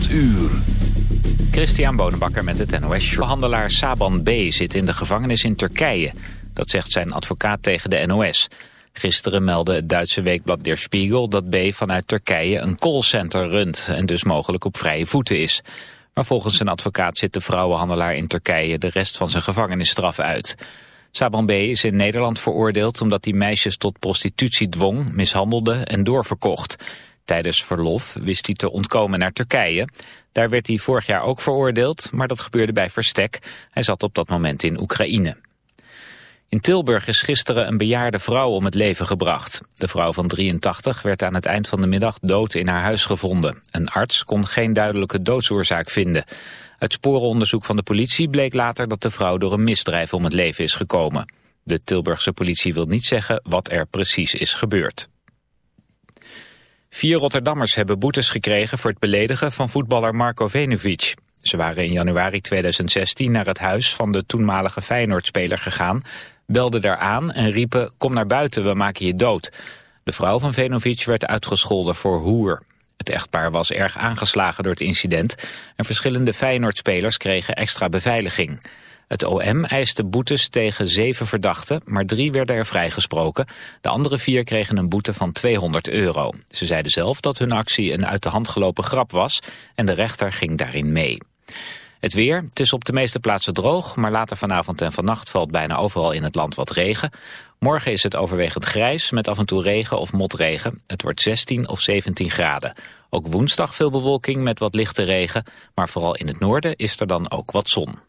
8 uur. Christian Bonenbakker met het NOS. Handelaar Saban B. zit in de gevangenis in Turkije. Dat zegt zijn advocaat tegen de NOS. Gisteren meldde het Duitse weekblad Der Spiegel dat B. vanuit Turkije een callcenter runt... en dus mogelijk op vrije voeten is. Maar volgens zijn advocaat zit de vrouwenhandelaar in Turkije... de rest van zijn gevangenisstraf uit. Saban B. is in Nederland veroordeeld omdat hij meisjes tot prostitutie dwong... mishandelde en doorverkocht... Tijdens verlof wist hij te ontkomen naar Turkije. Daar werd hij vorig jaar ook veroordeeld, maar dat gebeurde bij verstek. Hij zat op dat moment in Oekraïne. In Tilburg is gisteren een bejaarde vrouw om het leven gebracht. De vrouw van 83 werd aan het eind van de middag dood in haar huis gevonden. Een arts kon geen duidelijke doodsoorzaak vinden. Uit sporenonderzoek van de politie bleek later dat de vrouw door een misdrijf om het leven is gekomen. De Tilburgse politie wil niet zeggen wat er precies is gebeurd. Vier Rotterdammers hebben boetes gekregen voor het beledigen van voetballer Marco Venovic. Ze waren in januari 2016 naar het huis van de toenmalige Feyenoordspeler gegaan, belden daar aan en riepen kom naar buiten, we maken je dood. De vrouw van Venovic werd uitgescholden voor hoer. Het echtpaar was erg aangeslagen door het incident en verschillende Feyenoordspelers kregen extra beveiliging. Het OM eiste boetes tegen zeven verdachten, maar drie werden er vrijgesproken. De andere vier kregen een boete van 200 euro. Ze zeiden zelf dat hun actie een uit de hand gelopen grap was en de rechter ging daarin mee. Het weer, het is op de meeste plaatsen droog, maar later vanavond en vannacht valt bijna overal in het land wat regen. Morgen is het overwegend grijs met af en toe regen of motregen. Het wordt 16 of 17 graden. Ook woensdag veel bewolking met wat lichte regen, maar vooral in het noorden is er dan ook wat zon.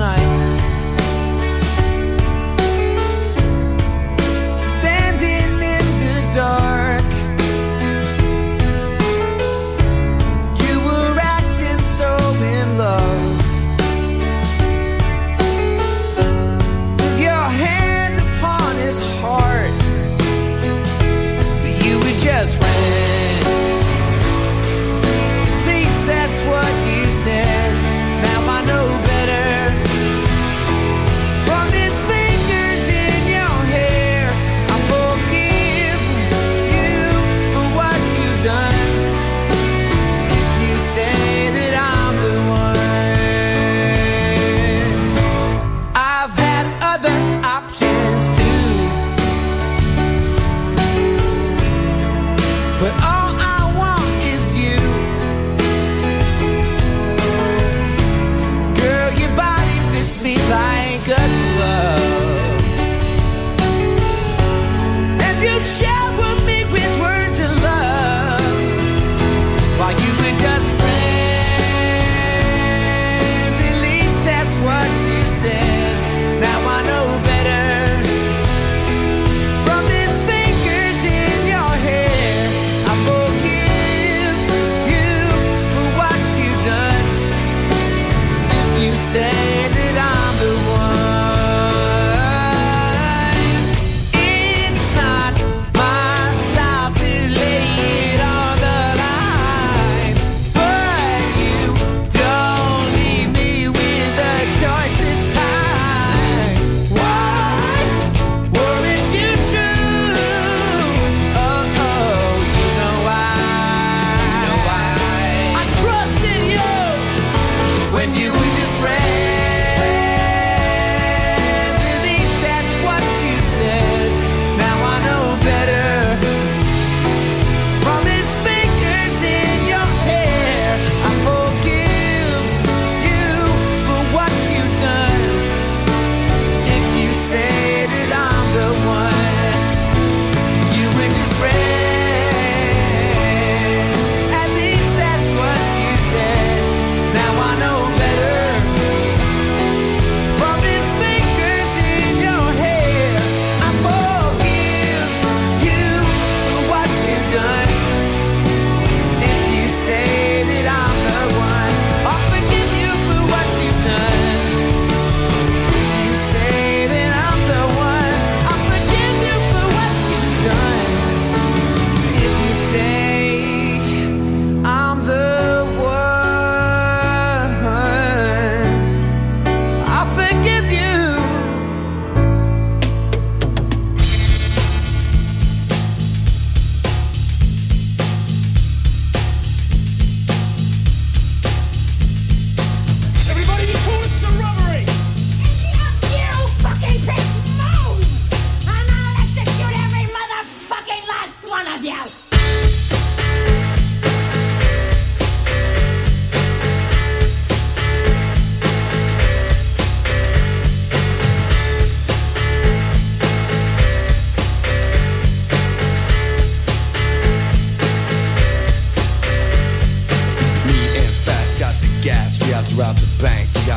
Night.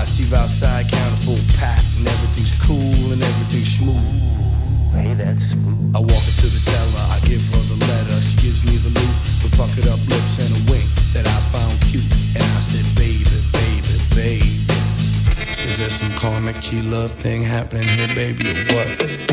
I Steve outside, count a full pack, and everything's cool and everything's smooth. Hey, that's smooth. I walk into the teller, I give her the letter, she gives me the loot, the bucket up lips and a wink that I found cute, and I said, baby, baby, baby, is there some karmic G love thing happening here, baby, or what?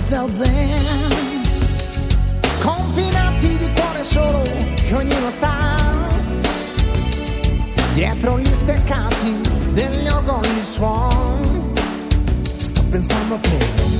without confinati di cuore solo che ognuno sta dietro gli steccati degli organi suon. Sto pensando a te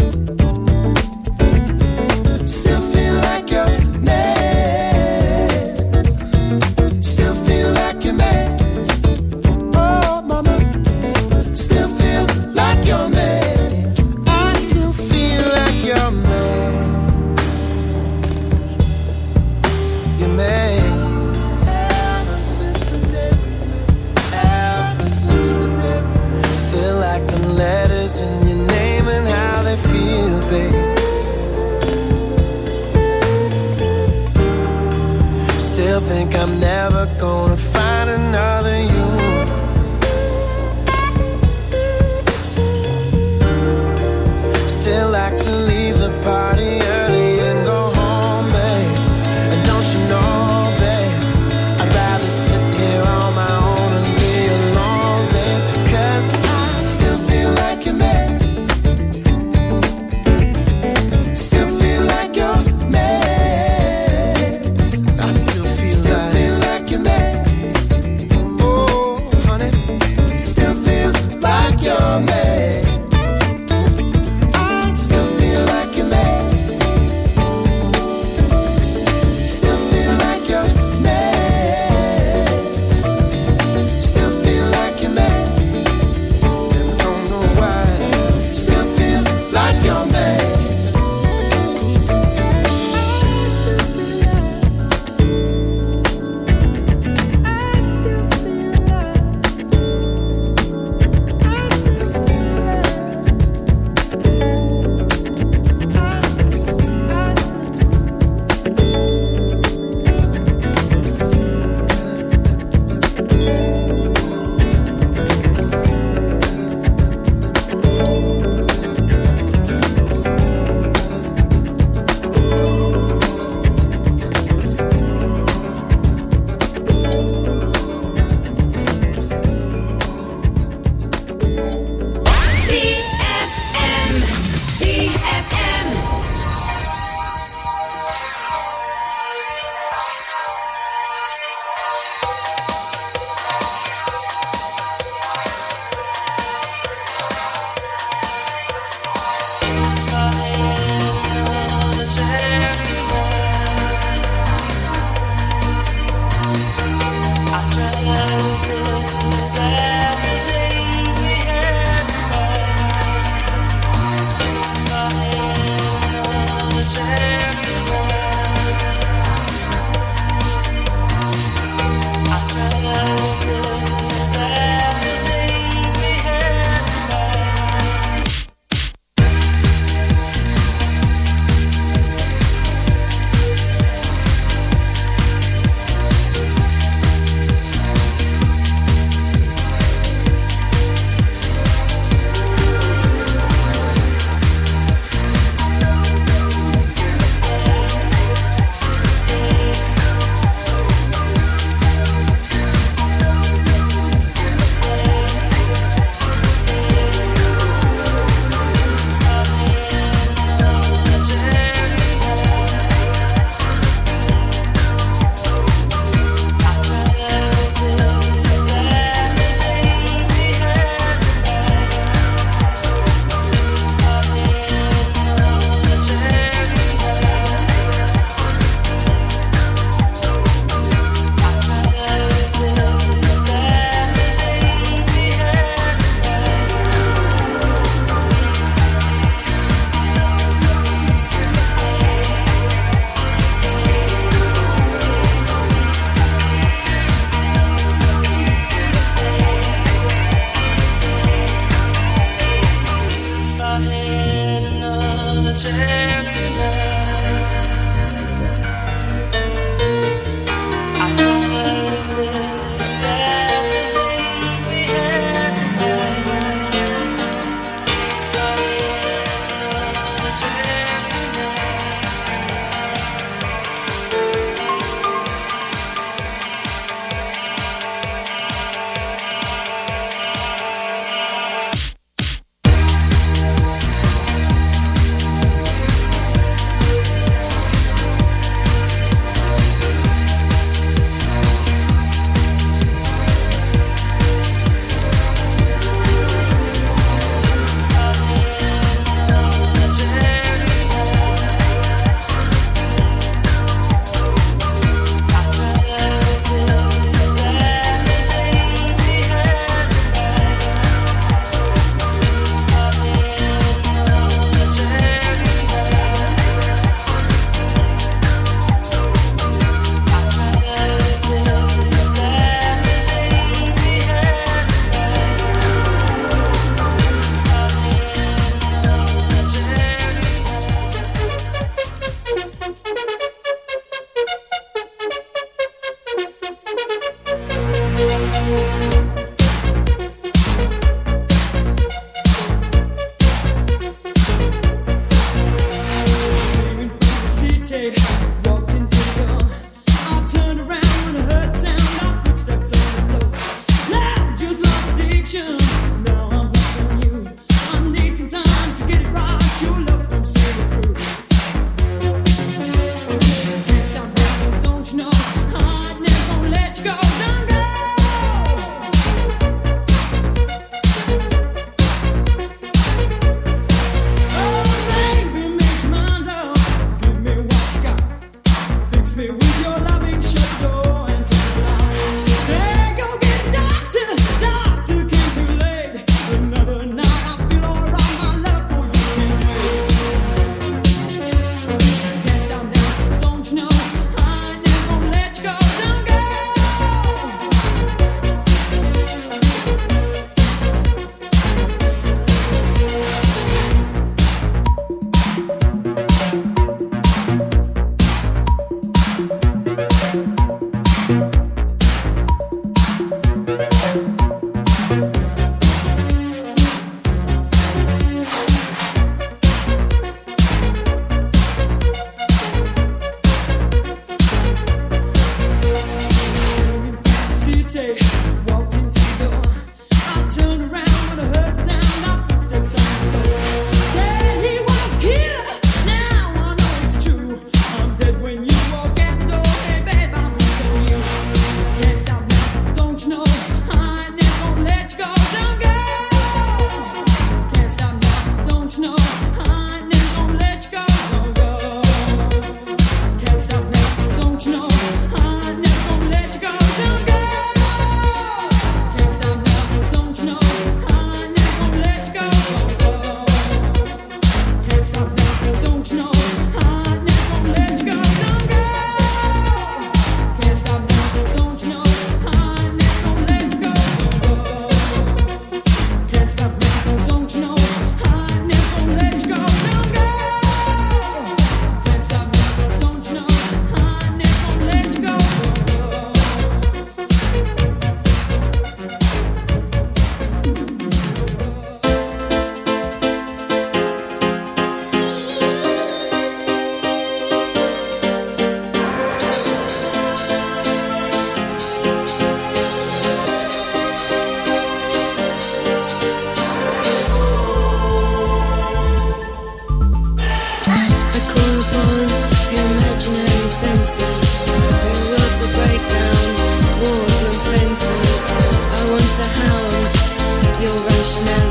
marshmallow